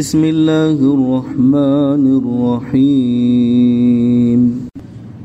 بسم الله الرحمن الرحيم.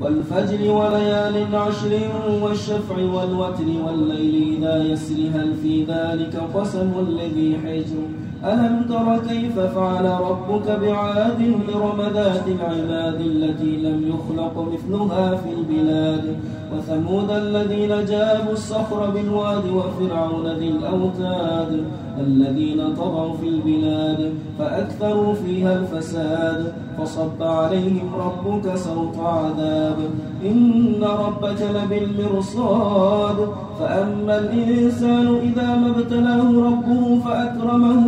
والفجر وليال عشر والشفع والوتر والليل إذا يسر هل في ذلك قسم الذي حجر. ألم تر كيف فعل ربك بعاد إرم ذات العماد التي لم يخلق مثلها في البلاد؟ وثمود الذين جابوا الصخر بالواد وفرعون ذي الأوتاد الذين طغوا في البلاد فأكثروا فيها الفساد فصب عليهم ربك سوط عذاب. إن ربك لبالمرصاد فأما الإنسان إذا ما ابتلاه ربه فأكرمه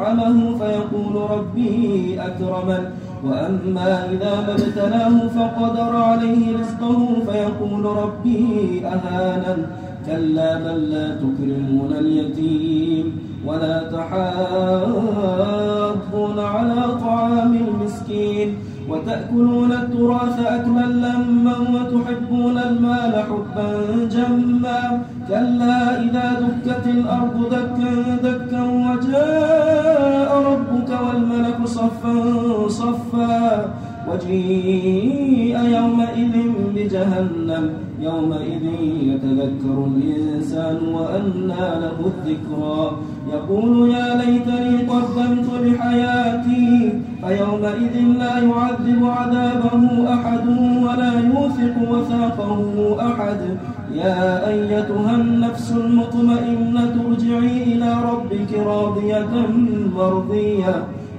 ونعمه فيقول ربي أكرمن. وأما إذا ما ابتلاه فقدر عليه رزقه فيقول ربي أهانن. كلا بل لا تكرمون اليتيم ولا تحاضون على طعام المسكين. وتأكلون التراث أكلا لما وتحبون المال حبا جما. كلا إذا دكت الأرض دكا دكا وجاء ربك والملك صفا وجيء يومئذ بجهنم. يومئذ يتذكر الإنسان وأنى له الذكرى. يقول يا ليتني قدمت لحياتي فيومئذ لا يعذب عذابه أحد ولا يوثق وثاقه أحد. يا أيتها النفس المطمئنة ارجعي إلى ربك راضية مرضية.